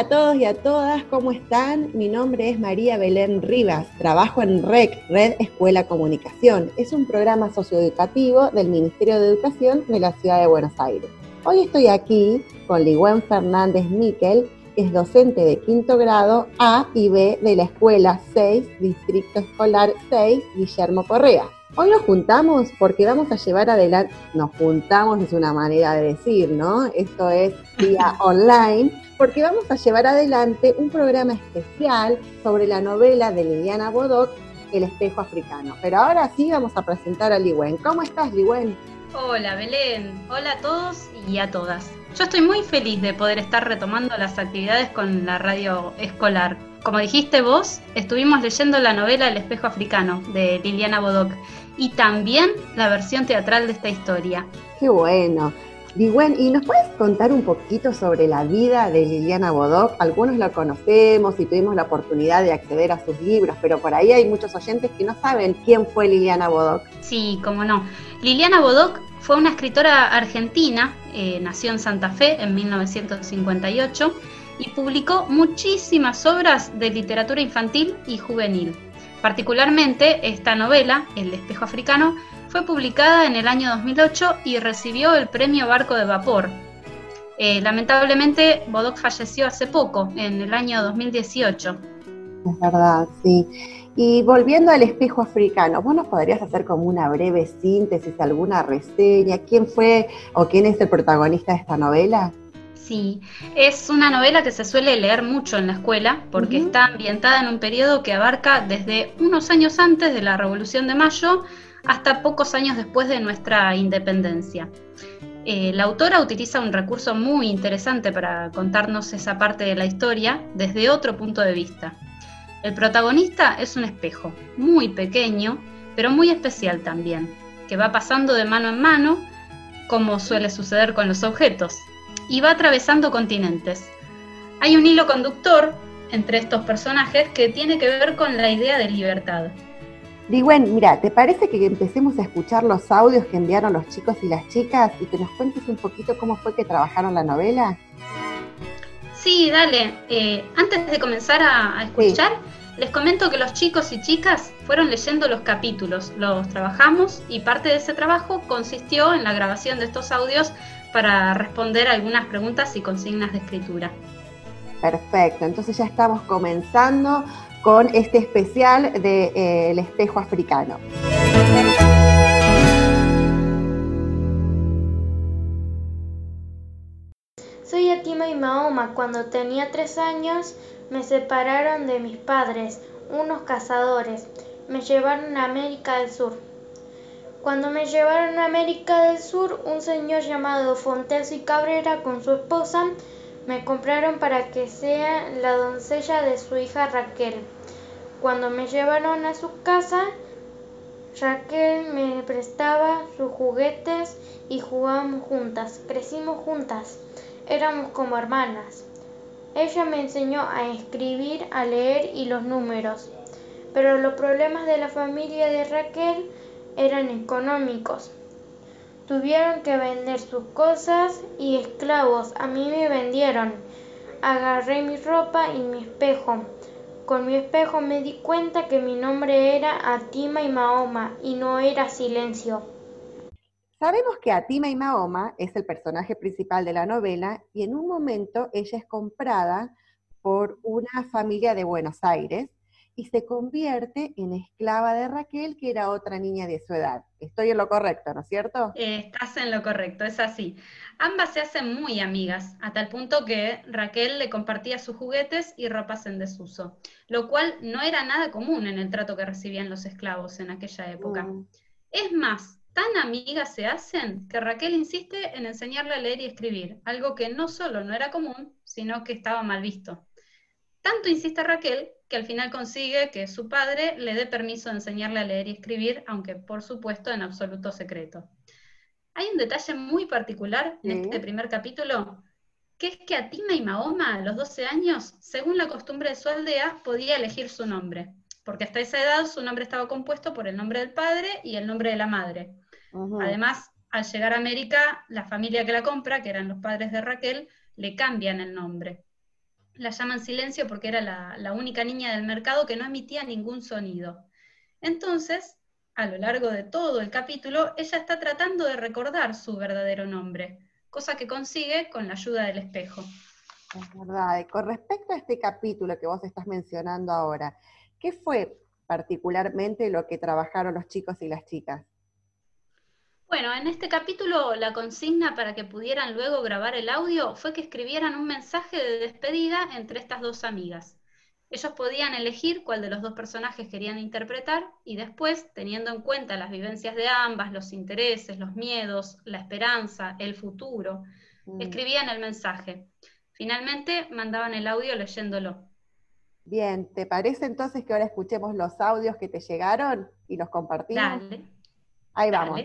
a todos y a todas, ¿cómo están? Mi nombre es María Belén Rivas, trabajo en REC, Red Escuela Comunicación. Es un programa socioeducativo del Ministerio de Educación de la Ciudad de Buenos Aires. Hoy estoy aquí con Ligüen Fernández Miquel, que es docente de quinto grado A y B de la Escuela 6, Distrito Escolar 6, Guillermo Correa. Hoy nos juntamos porque vamos a llevar adelante, nos juntamos es una manera de decir, ¿no? Esto es vía online, porque vamos a llevar adelante un programa especial sobre la novela de Liliana Bodoc, El espejo africano. Pero ahora sí vamos a presentar a Liwen. ¿Cómo estás, Liwen? Hola, Belén. Hola a todos y a todas. Yo estoy muy feliz de poder estar retomando las actividades con la radio escolar. Como dijiste vos, estuvimos leyendo la novela El espejo africano de Liliana Bodoc y también la versión teatral de esta historia. Qué bueno. Ligüen, ¿y nos puedes contar un poquito sobre la vida de Liliana Bodoc? Algunos la conocemos y tuvimos la oportunidad de acceder a sus libros, pero por ahí hay muchos oyentes que no saben quién fue Liliana Bodoc. Sí, cómo no. Liliana Bodoc fue una escritora argentina, eh, nació en Santa Fe en 1958 y publicó muchísimas obras de literatura infantil y juvenil. Particularmente esta novela, El espejo africano, fue publicada en el año 2008 y recibió el premio Barco de Vapor. Eh, lamentablemente, Bodoc falleció hace poco, en el año 2018. Es verdad, sí. Y volviendo al espejo africano, ¿vos nos podrías hacer como una breve síntesis, alguna reseña? ¿Quién fue o quién es el protagonista de esta novela? Sí, es una novela que se suele leer mucho en la escuela porque está ambientada en un periodo que abarca desde unos años antes de la Revolución de Mayo hasta pocos años después de nuestra independencia. Eh, la autora utiliza un recurso muy interesante para contarnos esa parte de la historia desde otro punto de vista. El protagonista es un espejo, muy pequeño, pero muy especial también, que va pasando de mano en mano, como suele suceder con los objetos, y va atravesando continentes. Hay un hilo conductor entre estos personajes que tiene que ver con la idea de libertad. Diguen, mira, ¿te parece que empecemos a escuchar los audios que enviaron los chicos y las chicas y que nos cuentes un poquito cómo fue que trabajaron la novela? Sí, dale. Eh, antes de comenzar a, escuchar, les comento que los chicos y chicas fueron leyendo los capítulos, los trabajamos y parte de ese trabajo consistió en la grabación de estos audios para responder algunas preguntas y consignas de escritura. Perfecto, entonces ya estamos comenzando con este especial del de, eh, espejo africano. Soy Atima y Mahoma. Cuando tenía tres años me separaron de mis padres, unos cazadores. Me llevaron a América del Sur. Cuando me llevaron a América del Sur, un señor llamado Fontes y Cabrera con su esposa me compraron para que sea la doncella de su hija Raquel. Cuando me llevaron a su casa, Raquel me prestaba sus juguetes y jugábamos juntas, crecimos juntas, éramos como hermanas. Ella me enseñó a escribir, a leer y los números. Pero los problemas de la familia de Raquel eran económicos. Tuvieron que vender sus cosas y esclavos. A mí me vendieron. Agarré mi ropa y mi espejo. Con mi espejo me di cuenta que mi nombre era Atima y Mahoma y no era Silencio. Sabemos que Atima y Mahoma es el personaje principal de la novela y en un momento ella es comprada por una familia de Buenos Aires y se convierte en esclava de Raquel, que era otra niña de su edad. Estoy en lo correcto, ¿no es cierto? Eh, estás en lo correcto, es así. Ambas se hacen muy amigas, a tal punto que Raquel le compartía sus juguetes y ropas en desuso, lo cual no era nada común en el trato que recibían los esclavos en aquella época. Mm. Es más, tan amigas se hacen que Raquel insiste en enseñarle a leer y escribir, algo que no solo no era común, sino que estaba mal visto. Tanto insiste Raquel que al final consigue que su padre le dé permiso de enseñarle a leer y escribir, aunque por supuesto en absoluto secreto. Hay un detalle muy particular en este primer capítulo, que es que Atima y Mahoma, a los 12 años, según la costumbre de su aldea, podía elegir su nombre, porque hasta esa edad su nombre estaba compuesto por el nombre del padre y el nombre de la madre. Además, al llegar a América, la familia que la compra, que eran los padres de Raquel, le cambian el nombre. La llaman silencio porque era la, única niña del mercado que no emitía ningún sonido. Entonces, a lo largo de todo el capítulo, ella está tratando de recordar su verdadero nombre, cosa que consigue con la ayuda del espejo. Es verdad. Con respecto a este capítulo que vos estás mencionando ahora, ¿qué fue particularmente lo que trabajaron los chicos y las chicas? Bueno, en este capítulo la consigna para que pudieran luego grabar el audio fue que escribieran un mensaje de despedida entre estas dos amigas. Ellos podían elegir cuál de los dos personajes querían interpretar y después, teniendo en cuenta las vivencias de ambas, los intereses, los miedos, la esperanza, el futuro, mm. escribían el mensaje. Finalmente mandaban el audio leyéndolo. Bien, ¿te parece entonces que ahora escuchemos los audios que te llegaron y los compartimos? Dale. Ahí vamos.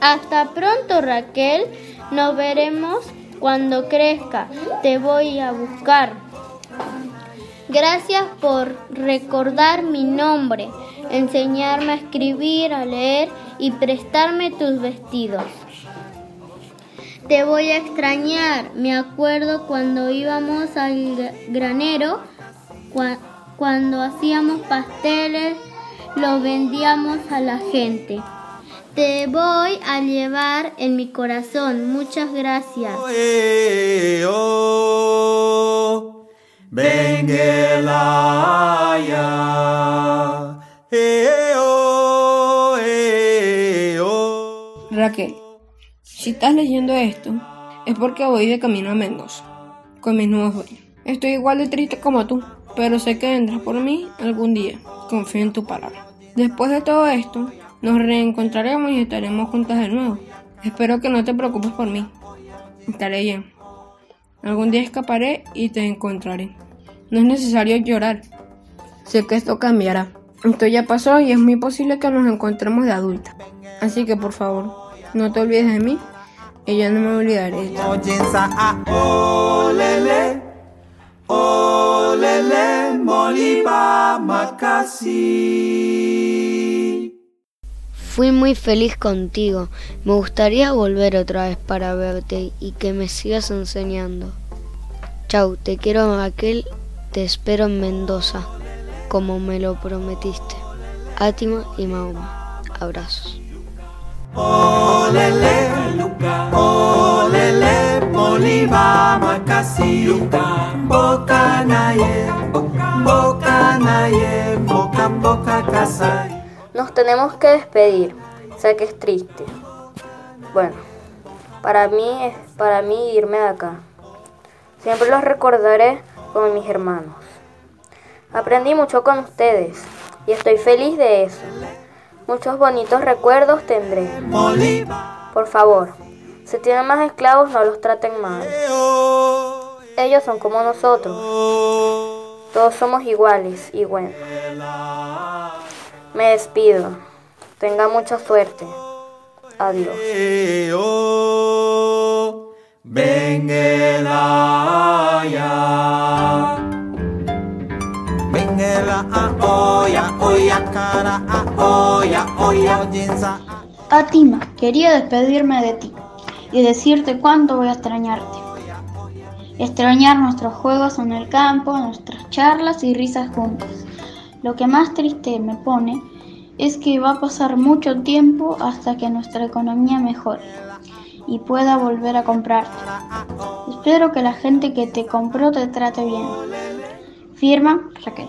Hasta pronto Raquel, nos veremos cuando crezca. Te voy a buscar. Gracias por recordar mi nombre, enseñarme a escribir, a leer y prestarme tus vestidos. Te voy a extrañar. Me acuerdo cuando íbamos al granero, cuando hacíamos pasteles, lo vendíamos a la gente. Te voy a llevar en mi corazón. Muchas gracias. Raquel, si estás leyendo esto, es porque voy de camino a Mendoza, con mis nuevos dueños. Estoy igual de triste como tú, pero sé que vendrás por mí algún día. Confío en tu palabra. Después de todo esto, nos reencontraremos y estaremos juntas de nuevo. Espero que no te preocupes por mí. Estaré bien. Algún día escaparé y te encontraré. No es necesario llorar. Sé que esto cambiará. Esto ya pasó y es muy posible que nos encontremos de adulta. Así que por favor, no te olvides de mí y yo no me olvidaré de. Fui muy feliz contigo. Me gustaría volver otra vez para verte y que me sigas enseñando. Chau, te quiero aquel, te espero en Mendoza, como me lo prometiste. Átima y Mahoma. Abrazos. Nos tenemos que despedir. Sé que es triste. Bueno, para mí es para mí irme de acá. Siempre los recordaré con mis hermanos. Aprendí mucho con ustedes y estoy feliz de eso. Muchos bonitos recuerdos tendré. Por favor, si tienen más esclavos no los traten mal. Ellos son como nosotros. Todos somos iguales y buenos. Me despido. Tenga mucha suerte. Adiós. Atima, quería despedirme de ti y decirte cuánto voy a extrañarte. Extrañar nuestros juegos en el campo, nuestras charlas y risas juntos. Lo que más triste me pone es que va a pasar mucho tiempo hasta que nuestra economía mejore y pueda volver a comprarte. Espero que la gente que te compró te trate bien. Firma Raquel.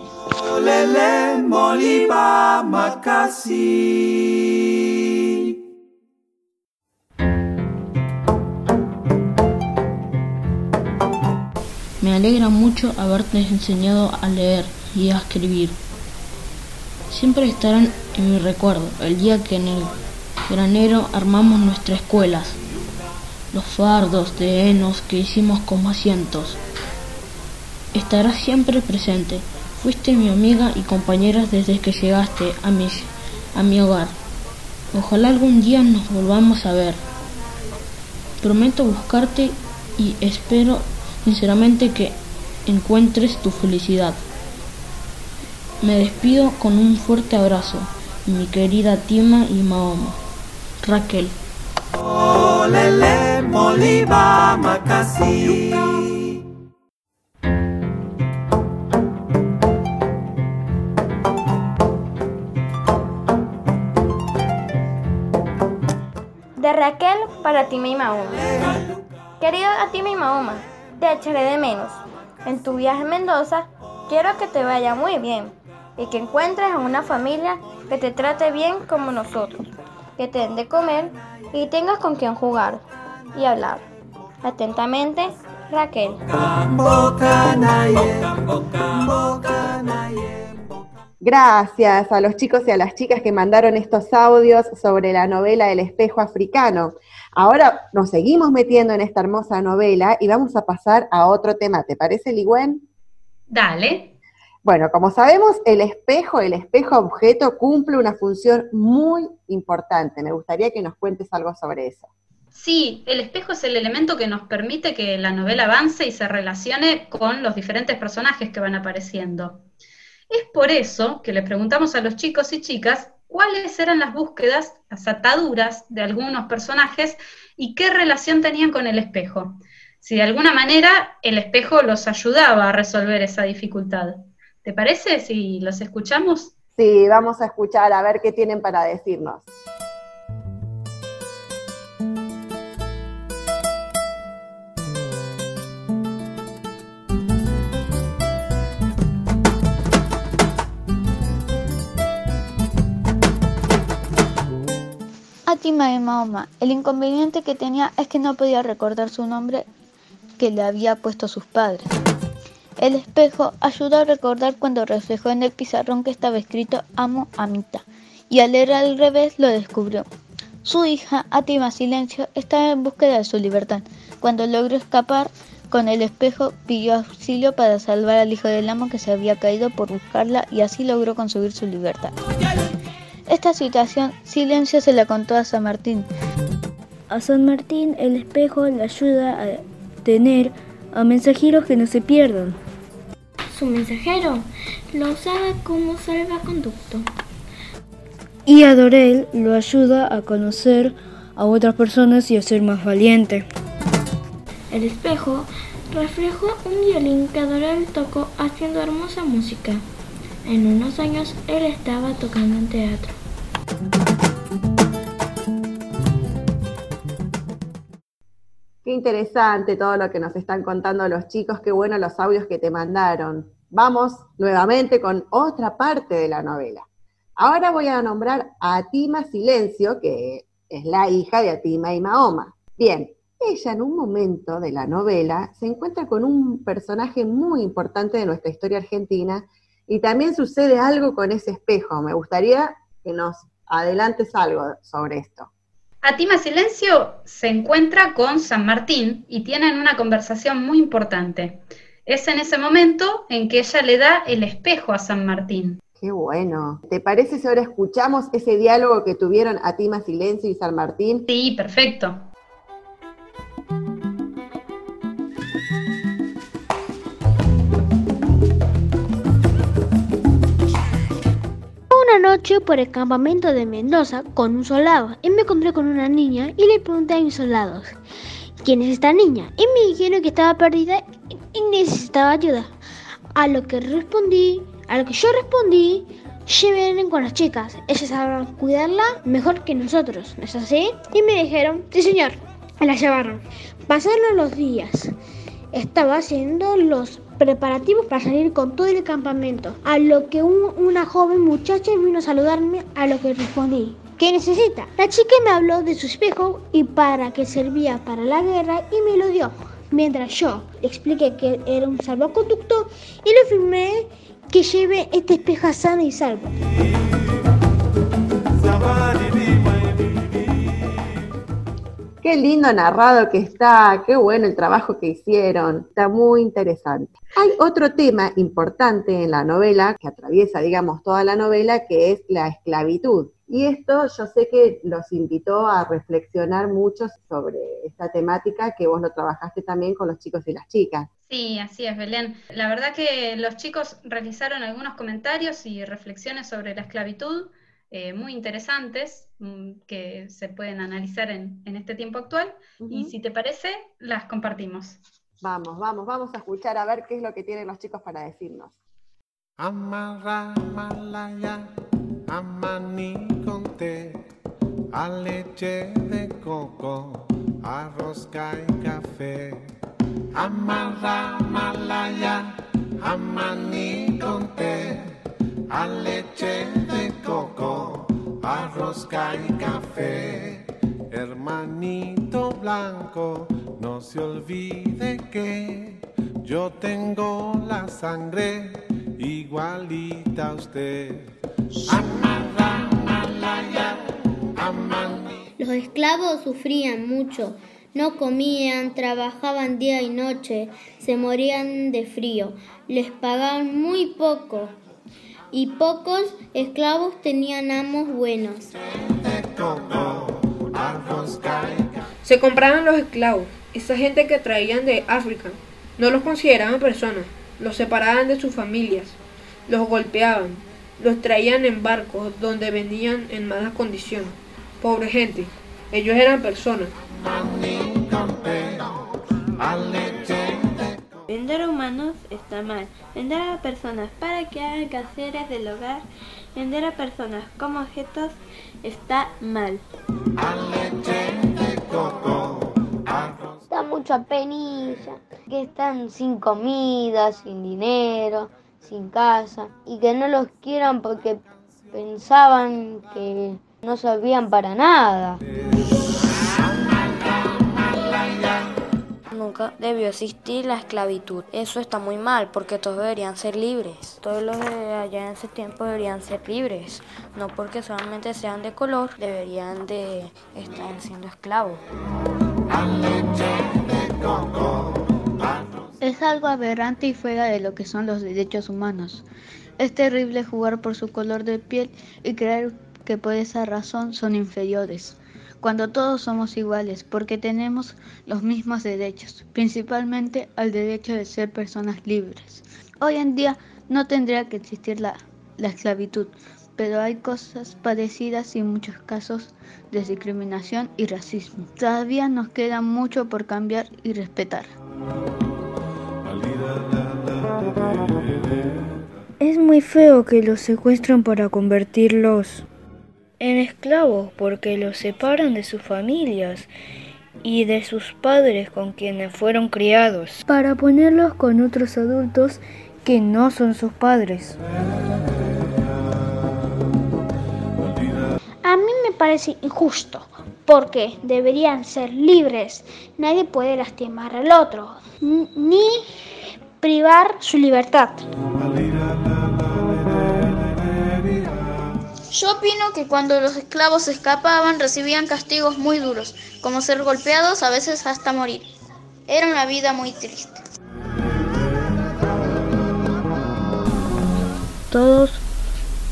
Alegra mucho haberte enseñado a leer y a escribir. Siempre estarán en mi recuerdo el día que en el granero armamos nuestras escuelas, los fardos de henos que hicimos como asientos. Estarás siempre presente. Fuiste mi amiga y compañera desde que llegaste a mi, a mi hogar. Ojalá algún día nos volvamos a ver. Prometo buscarte y espero sinceramente que encuentres tu felicidad. Me despido con un fuerte abrazo, mi querida Tima y Mahoma. Raquel. De Raquel para Tima y Mahoma. Querido Tima y Mahoma, te echaré de menos. En tu viaje a Mendoza, quiero que te vaya muy bien y que encuentres a una familia que te trate bien como nosotros, que te den de comer y tengas con quien jugar y hablar. Atentamente, Raquel. Gracias a los chicos y a las chicas que mandaron estos audios sobre la novela El espejo africano. Ahora nos seguimos metiendo en esta hermosa novela y vamos a pasar a otro tema. ¿Te parece, Ligüen? Dale. Bueno, como sabemos, el espejo, el espejo objeto, cumple una función muy importante. Me gustaría que nos cuentes algo sobre eso. Sí, el espejo es el elemento que nos permite que la novela avance y se relacione con los diferentes personajes que van apareciendo. Es por eso que le preguntamos a los chicos y chicas cuáles eran las búsquedas, las ataduras de algunos personajes y qué relación tenían con el espejo. Si de alguna manera el espejo los ayudaba a resolver esa dificultad. ¿Te parece si los escuchamos? Sí, vamos a escuchar a ver qué tienen para decirnos. Y Mahoma. El inconveniente que tenía es que no podía recordar su nombre que le había puesto sus padres. El espejo ayudó a recordar cuando reflejó en el pizarrón que estaba escrito Amo a Mita, y al leer al revés lo descubrió. Su hija, Atima Silencio, estaba en búsqueda de su libertad. Cuando logró escapar con el espejo, pidió auxilio para salvar al hijo del amo que se había caído por buscarla y así logró conseguir su libertad. Esta situación, Silencio se la contó a San Martín. A San Martín el espejo le ayuda a tener a mensajeros que no se pierdan. Su mensajero lo usaba como salvaconducto. Y a Dorel lo ayuda a conocer a otras personas y a ser más valiente. El espejo reflejó un violín que Dorel tocó haciendo hermosa música. En unos años él estaba tocando en teatro. Qué interesante todo lo que nos están contando los chicos, qué bueno los audios que te mandaron. Vamos nuevamente con otra parte de la novela. Ahora voy a nombrar a Atima Silencio, que es la hija de Atima y Mahoma. Bien, ella en un momento de la novela se encuentra con un personaje muy importante de nuestra historia argentina y también sucede algo con ese espejo. Me gustaría que nos adelantes algo sobre esto. Atima Silencio se encuentra con San Martín y tienen una conversación muy importante. Es en ese momento en que ella le da el espejo a San Martín. Qué bueno. ¿Te parece si ahora escuchamos ese diálogo que tuvieron Atima Silencio y San Martín? Sí, perfecto. Noche por el campamento de Mendoza con un soldado y me encontré con una niña y le pregunté a mis soldados, ¿quién es esta niña? Y me dijeron que estaba perdida y necesitaba ayuda. A lo que respondí, a lo que yo respondí, lleven con las chicas, ellas sabrán cuidarla mejor que nosotros, ¿no es así? Y me dijeron, sí señor, la llevaron. Pasaron los días, estaba haciendo los preparativos para salir con todo el campamento. A lo que una joven muchacha vino a saludarme, a lo que respondí. ¿Qué necesita? La chica me habló de su espejo y para qué servía para la guerra y me lo dio. Mientras yo le expliqué que era un salvoconducto y le firmé que lleve este espejo sano y salvo. Qué lindo narrado que está, qué bueno el trabajo que hicieron, está muy interesante. Hay otro tema importante en la novela que atraviesa, digamos, toda la novela, que es la esclavitud. Y esto yo sé que los invitó a reflexionar mucho sobre esta temática que vos lo trabajaste también con los chicos y las chicas. Sí, así es, Belén. La verdad que los chicos realizaron algunos comentarios y reflexiones sobre la esclavitud eh, muy interesantes mm, que se pueden analizar en, este tiempo actual. Y si te parece, las compartimos. Vamos, vamos, vamos a escuchar a ver qué es lo que tienen los chicos para decirnos. Amarra malaya, amaní con té, a leche de coco, arroz y café. Amarra malaya, amaní con té, a leche de coco, arroz y café. Hermanito blanco, no se olvide que yo tengo la sangre igualita a usted. Los esclavos sufrían mucho, no comían, trabajaban día y noche, se morían de frío, les pagaban muy poco y pocos esclavos tenían amos buenos. Se compraban los esclavos, esa gente que traían de África. No los consideraban personas, los separaban de sus familias, los golpeaban, los traían en barcos donde venían en malas condiciones. Pobre gente, ellos eran personas. Vender a humanos está mal. Vender a personas para que hagan caseras del hogar, vender a personas como objetos está mal. Da mucha penilla, que están sin comida, sin dinero, sin casa, y que no los quieran porque pensaban que no servían para nada. Nunca debió existir la esclavitud. Eso está muy mal porque todos deberían ser libres. Todos los de allá en ese tiempo deberían ser libres. No porque solamente sean de color, deberían de estar siendo esclavos. Es algo aberrante y fuera de lo que son los derechos humanos. Es terrible jugar por su color de piel y creer que por esa razón son inferiores cuando todos somos iguales, porque tenemos los mismos derechos, principalmente al derecho de ser personas libres. Hoy en día no tendría que existir la, esclavitud, pero hay cosas parecidas y muchos casos de discriminación y racismo. Todavía nos queda mucho por cambiar y respetar. Es muy feo que los secuestren para convertirlos en esclavos porque los separan de sus familias y de sus padres con quienes fueron criados, para ponerlos con otros adultos que no son sus padres. A mí me parece injusto, porque deberían ser libres. Nadie puede lastimar al otro, ni privar su libertad. Yo opino que cuando los esclavos escapaban recibían castigos muy duros, como ser golpeados, a veces hasta morir. Era una vida muy triste. Todos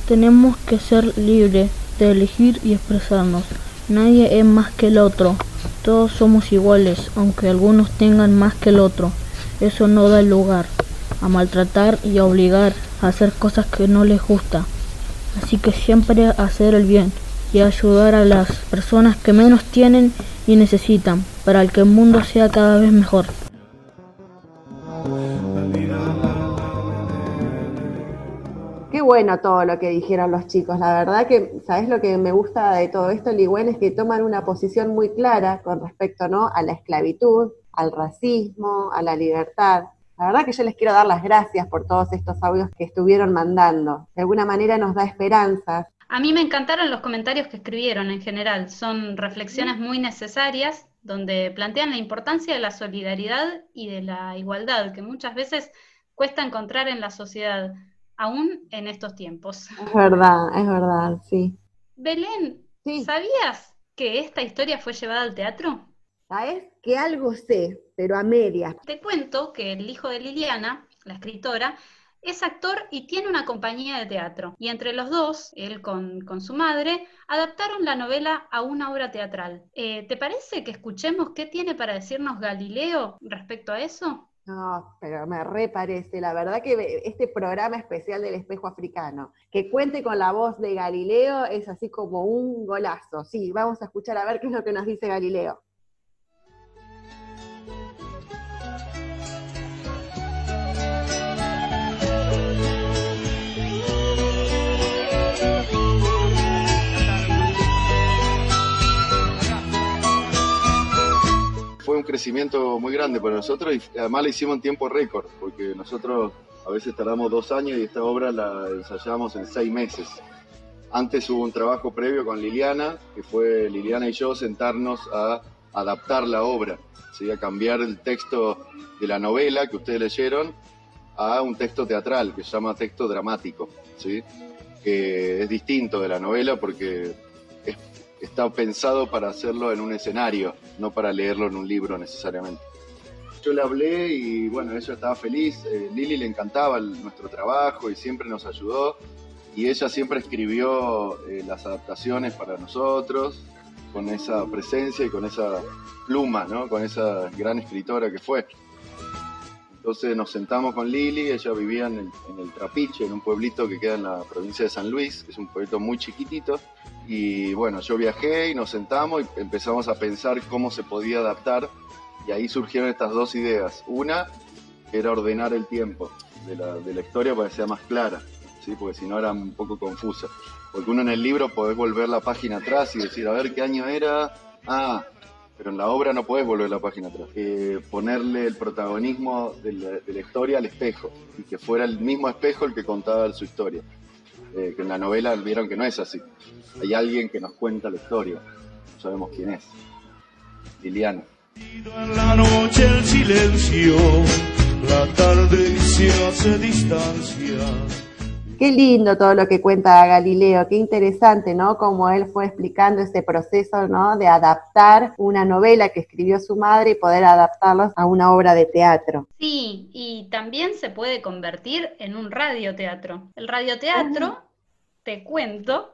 tenemos que ser libres de elegir y expresarnos. Nadie es más que el otro. Todos somos iguales, aunque algunos tengan más que el otro. Eso no da lugar a maltratar y a obligar a hacer cosas que no les gusta. Así que siempre hacer el bien y ayudar a las personas que menos tienen y necesitan para que el mundo sea cada vez mejor. Qué bueno todo lo que dijeron los chicos. La verdad que, ¿sabes lo que me gusta de todo esto, Ligüen? Es que toman una posición muy clara con respecto ¿no? a la esclavitud, al racismo, a la libertad. La verdad que yo les quiero dar las gracias por todos estos audios que estuvieron mandando. De alguna manera nos da esperanzas. A mí me encantaron los comentarios que escribieron en general. Son reflexiones muy necesarias donde plantean la importancia de la solidaridad y de la igualdad, que muchas veces cuesta encontrar en la sociedad, aún en estos tiempos. Es verdad, es verdad, sí. Belén, ¿sabías que esta historia fue llevada al teatro? ¿Sabes? Que algo sé, pero a medias. Te cuento que el hijo de Liliana, la escritora, es actor y tiene una compañía de teatro. Y entre los dos, él con, su madre, adaptaron la novela a una obra teatral. Eh, ¿Te parece que escuchemos qué tiene para decirnos Galileo respecto a eso? No, pero me reparece, la verdad que este programa especial del espejo africano, que cuente con la voz de Galileo, es así como un golazo. Sí, vamos a escuchar a ver qué es lo que nos dice Galileo. Crecimiento muy grande para nosotros y además la hicimos en tiempo récord, porque nosotros a veces tardamos dos años y esta obra la ensayamos en seis meses. Antes hubo un trabajo previo con Liliana, que fue Liliana y yo sentarnos a adaptar la obra, ¿sí? a cambiar el texto de la novela que ustedes leyeron a un texto teatral que se llama texto dramático, ¿sí? que es distinto de la novela porque está pensado para hacerlo en un escenario, no para leerlo en un libro necesariamente. Yo le hablé y bueno, ella estaba feliz, eh, Lili le encantaba nuestro trabajo y siempre nos ayudó y ella siempre escribió eh, las adaptaciones para nosotros con esa presencia y con esa pluma, ¿no? con esa gran escritora que fue. Entonces nos sentamos con Lili, ella vivía en el, en el, Trapiche, en un pueblito que queda en la provincia de San Luis, que es un pueblito muy chiquitito. Y bueno, yo viajé y nos sentamos y empezamos a pensar cómo se podía adaptar. Y ahí surgieron estas dos ideas. Una era ordenar el tiempo de la, de la historia para que sea más clara, ¿sí? porque si no era un poco confusa. Porque uno en el libro podés volver la página atrás y decir, a ver qué año era. Ah, pero en la obra no puedes volver la página atrás. Eh, ponerle el protagonismo de la, historia al espejo y que fuera el mismo espejo el que contaba su historia. Eh, que en la novela vieron que no es así. Hay alguien que nos cuenta la historia. No sabemos quién es. Liliana. En la noche el silencio, la tarde se hace distancia. Qué lindo todo lo que cuenta Galileo, qué interesante, ¿no? Como él fue explicando ese proceso, ¿no? De adaptar una novela que escribió su madre y poder adaptarlos a una obra de teatro. Sí, y también se puede convertir en un radioteatro. El radioteatro, te cuento,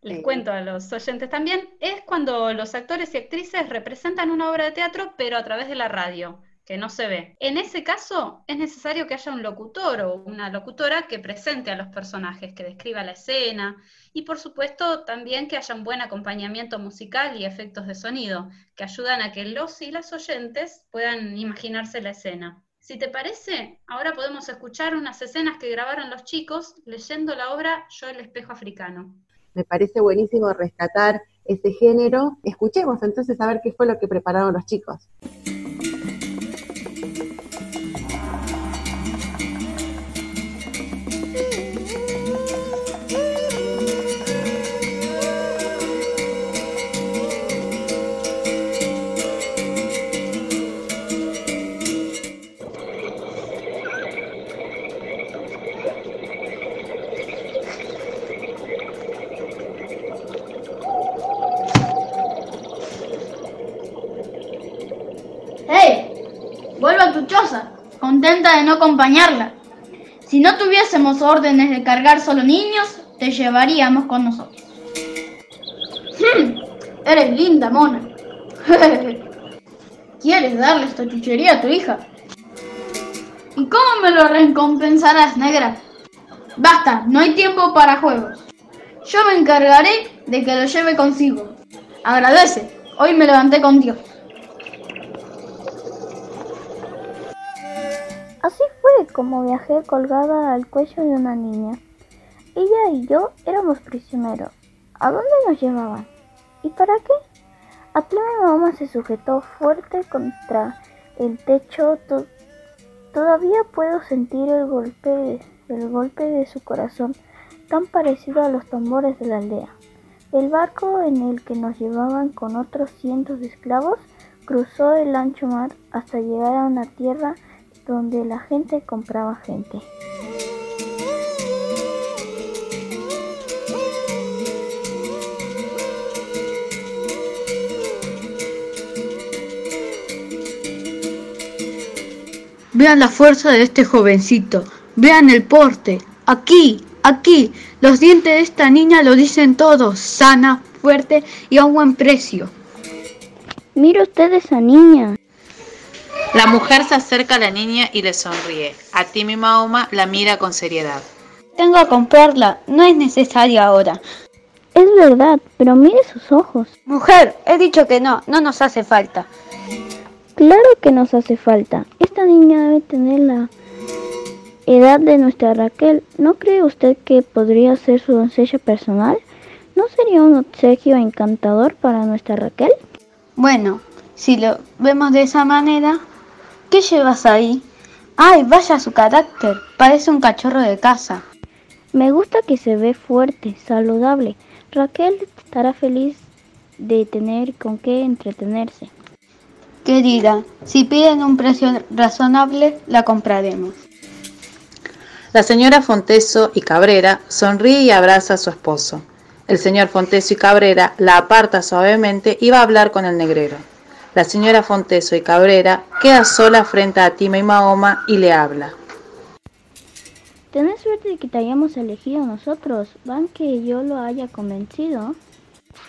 les cuento a los oyentes también, es cuando los actores y actrices representan una obra de teatro, pero a través de la radio que no se ve. En ese caso, es necesario que haya un locutor o una locutora que presente a los personajes, que describa la escena y por supuesto también que haya un buen acompañamiento musical y efectos de sonido, que ayudan a que los y las oyentes puedan imaginarse la escena. Si te parece, ahora podemos escuchar unas escenas que grabaron los chicos leyendo la obra Yo el espejo africano. Me parece buenísimo rescatar ese género. Escuchemos entonces a ver qué fue lo que prepararon los chicos. De no acompañarla. Si no tuviésemos órdenes de cargar solo niños, te llevaríamos con nosotros. Hmm, eres linda, mona. ¿Quieres darle esta chuchería a tu hija? ¿Y cómo me lo recompensarás, negra? Basta, no hay tiempo para juegos. Yo me encargaré de que lo lleve consigo. Agradece, hoy me levanté con Dios. Como viajé colgada al cuello de una niña. Ella y yo éramos prisioneros. ¿A dónde nos llevaban? ¿Y para qué? Aquí mi mamá se sujetó fuerte contra el techo. Todavía puedo sentir el golpe, el golpe de su corazón, tan parecido a los tambores de la aldea. El barco en el que nos llevaban con otros cientos de esclavos cruzó el ancho mar hasta llegar a una tierra donde la gente compraba gente. Vean la fuerza de este jovencito. Vean el porte. Aquí, aquí. Los dientes de esta niña lo dicen todo. Sana, fuerte y a un buen precio. Mire usted esa niña. La mujer se acerca a la niña y le sonríe. A Timmy Mahoma la mira con seriedad. Tengo que comprarla. No es necesario ahora. Es verdad, pero mire sus ojos. Mujer, he dicho que no. No nos hace falta. Claro que nos hace falta. Esta niña debe tener la edad de nuestra Raquel. ¿No cree usted que podría ser su doncella personal? ¿No sería un obsequio encantador para nuestra Raquel? Bueno, si lo vemos de esa manera, ¿qué llevas ahí? ¡Ay, vaya su carácter! Parece un cachorro de casa. Me gusta que se ve fuerte, saludable. Raquel estará feliz de tener con qué entretenerse. Querida, si piden un precio razonable, la compraremos. La señora Fonteso y Cabrera sonríe y abraza a su esposo. El señor Fonteso y Cabrera la aparta suavemente y va a hablar con el negrero. La señora Fonteso y Cabrera queda sola frente a Tima y Mahoma y le habla. Tenés suerte de que te hayamos elegido nosotros. Van que yo lo haya convencido.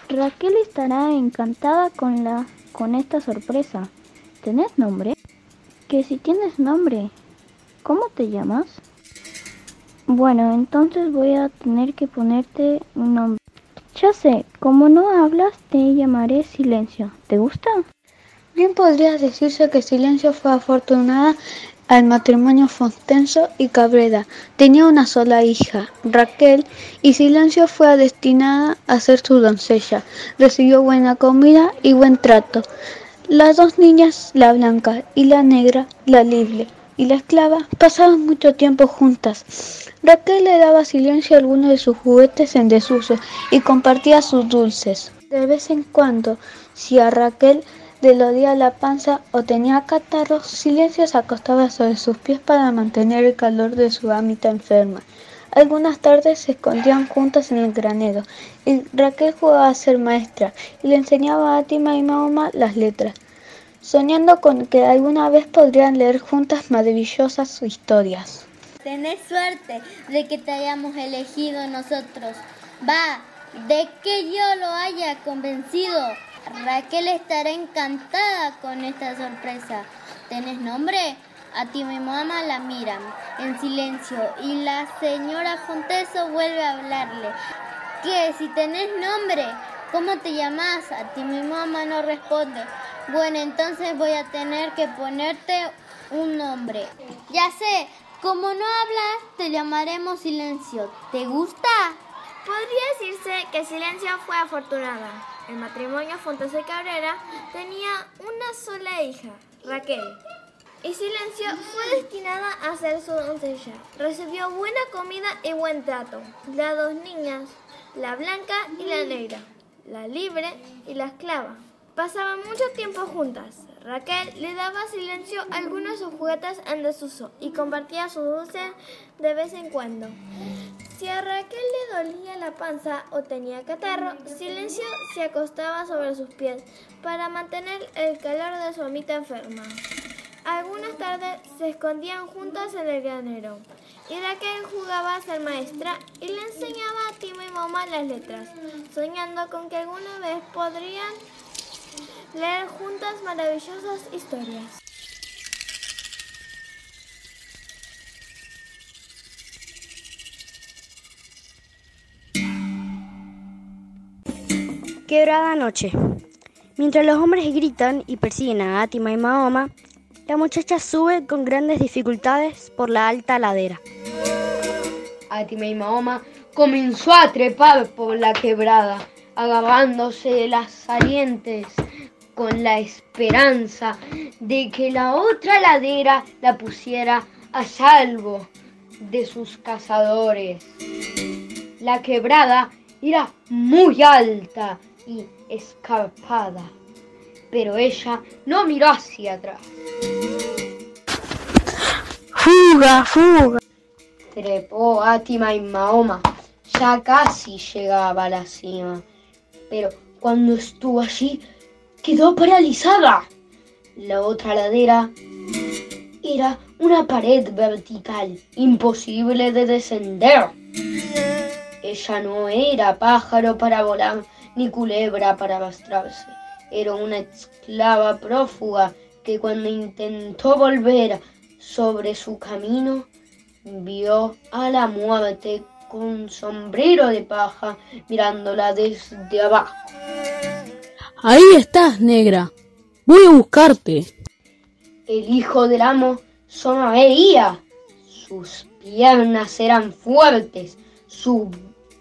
Raquel estará encantada con la con esta sorpresa. ¿Tenés nombre? Que si tienes nombre. ¿Cómo te llamas? Bueno, entonces voy a tener que ponerte un nombre. Ya sé, como no hablas, te llamaré Silencio. ¿Te gusta? Bien podría decirse que Silencio fue afortunada al matrimonio Fontenso y Cabrera. Tenía una sola hija, Raquel, y Silencio fue destinada a ser su doncella. Recibió buena comida y buen trato. Las dos niñas, la blanca y la negra, la libre y la esclava, pasaban mucho tiempo juntas. Raquel le daba a Silencio algunos de sus juguetes en desuso y compartía sus dulces. De vez en cuando, si a Raquel le dolía la panza o tenía catarro, Silencio se acostaba sobre sus pies para mantener el calor de su amita enferma. Algunas tardes se escondían juntas en el granero y Raquel jugaba a ser maestra y le enseñaba a Tima y Mahoma las letras, soñando con que alguna vez podrían leer juntas maravillosas historias. Tenés suerte de que te hayamos elegido nosotros. Va, de que yo lo haya convencido. Raquel estará encantada con esta sorpresa. ¿Tenés nombre? A ti mi mamá la miran en silencio y la señora Fonteso vuelve a hablarle. ¿Qué? Si tenés nombre, ¿cómo te llamas? A ti mi mamá no responde. Bueno, entonces voy a tener que ponerte un nombre. Ya sé, como no hablas, te llamaremos silencio. ¿Te gusta? Podría decirse que Silencio fue afortunada. El matrimonio Fonteso y Cabrera tenía una sola hija, Raquel. Y Silencio fue destinada a ser su doncella. Recibió buena comida y buen trato. Las dos niñas, la blanca y la negra, la libre y la esclava. Pasaban mucho tiempo juntas. Raquel le daba a Silencio algunos de sus juguetes en desuso y compartía su dulce de vez en cuando. Si a Raquel le dolía la panza o tenía catarro, Silencio se acostaba sobre sus pies para mantener el calor de su amita enferma. Algunas tardes se escondían juntas en el granero y Raquel jugaba a ser maestra y le enseñaba a Tima y Moma las letras, soñando con que alguna vez podrían leer juntas maravillosas historias. Quebrada noche. Mientras los hombres gritan y persiguen a Atima y Mahoma, la muchacha sube con grandes dificultades por la alta ladera. Atima y Mahoma comenzó a trepar por la quebrada, agarrándose de las salientes con la esperanza de que la otra ladera la pusiera a salvo de sus cazadores. La quebrada era muy alta y escarpada, pero ella no miró hacia atrás. ¡Fuga, fuga! Trepó Atima y Mahoma, ya casi llegaba a la cima, pero cuando estuvo allí quedó paralizada. La otra ladera era una pared vertical, imposible de descender. Ella no era pájaro para volar, ni culebra para arrastrarse. Era una esclava prófuga que cuando intentó volver sobre su camino, vio a la muerte con sombrero de paja mirándola desde abajo. Ahí estás, negra. Voy a buscarte. El hijo del amo sonreía. Sus piernas eran fuertes, sus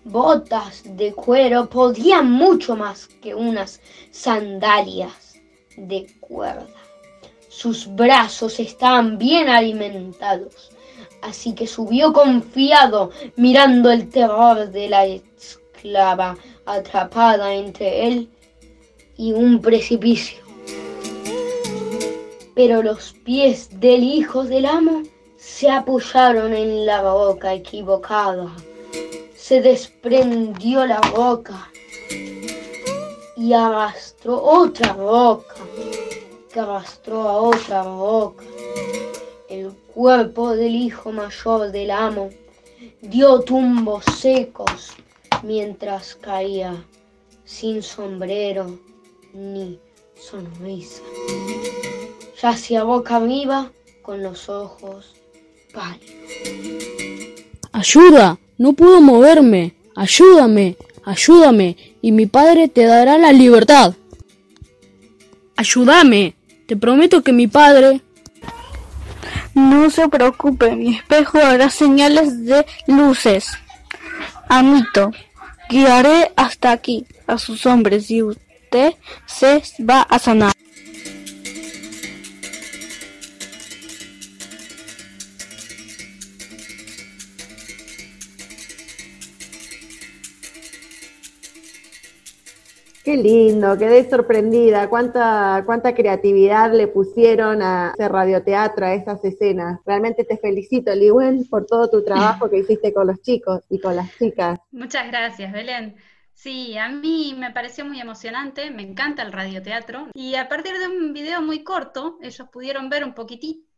botas de cuero podían mucho más que unas sandalias de cuerda. Sus brazos estaban bien alimentados, así que subió confiado mirando el terror de la esclava atrapada entre él y un precipicio. Pero los pies del hijo del amo se apoyaron en la boca equivocada. Se desprendió la boca y arrastró otra boca, que arrastró a otra boca. El cuerpo del hijo mayor del amo dio tumbos secos mientras caía sin sombrero ni sonrisa. Yacía boca arriba con los ojos pálidos. Ayuda, no puedo moverme. Ayúdame, ayúdame, y mi padre te dará la libertad. Ayúdame, te prometo que mi padre... No se preocupe, mi espejo hará señales de luces. Amito, guiaré hasta aquí a sus hombres y usted se va a sanar. Qué lindo, quedé sorprendida. Cuánta, cuánta creatividad le pusieron a ese radioteatro, a esas escenas. Realmente te felicito, Liwen, por todo tu trabajo que hiciste con los chicos y con las chicas. Muchas gracias, Belén. Sí, a mí me pareció muy emocionante, me encanta el radioteatro y a partir de un video muy corto ellos pudieron ver un poquitito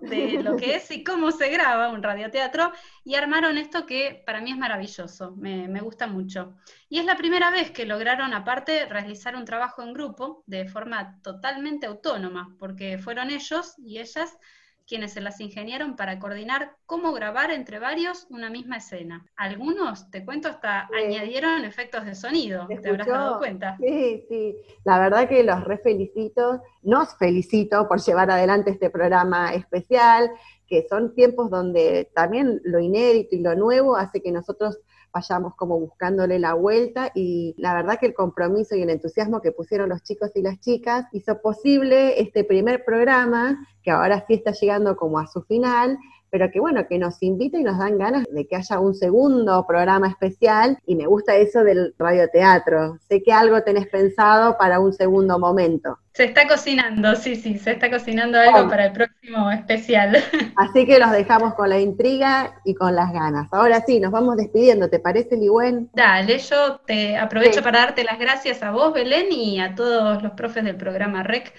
de lo que es y cómo se graba un radioteatro y armaron esto que para mí es maravilloso, me, me, gusta mucho. Y es la primera vez que lograron aparte realizar un trabajo en grupo de forma totalmente autónoma, porque fueron ellos y ellas quienes se las ingeniaron para coordinar cómo grabar entre varios una misma escena. Algunos, te cuento, hasta sí. añadieron efectos de sonido, ¿te habrás dado cuenta? Sí, sí, la verdad que los re felicito, nos felicito por llevar adelante este programa especial, que son tiempos donde también lo inédito y lo nuevo hace que nosotros vayamos como buscándole la vuelta y la verdad que el compromiso y el entusiasmo que pusieron los chicos y las chicas hizo posible este primer programa que ahora sí está llegando como a su final, pero que bueno, que nos invita y nos dan ganas de que haya un segundo programa especial y me gusta eso del radioteatro. Sé que algo tenés pensado para un segundo momento. Se está cocinando, sí, sí, se está cocinando algo para el próximo especial. Así que los dejamos con la intriga y con las ganas. Ahora sí, nos vamos despidiendo, ¿te parece, Ligüen? Dale, yo te aprovecho sí. para darte las gracias a vos, Belén, y a todos los profes del programa REC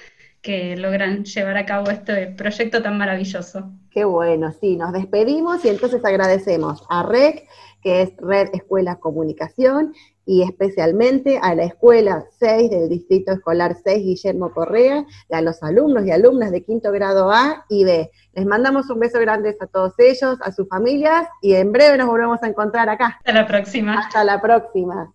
que logran llevar a cabo este proyecto tan maravilloso. Qué bueno, sí, nos despedimos y entonces agradecemos a REC, que es Red Escuela Comunicación, y especialmente a la Escuela 6 del Distrito Escolar 6 Guillermo Correa, y a los alumnos y alumnas de quinto grado A y B. Les mandamos un beso grande a todos ellos, a sus familias, y en breve nos volvemos a encontrar acá. Hasta la próxima. Hasta la próxima.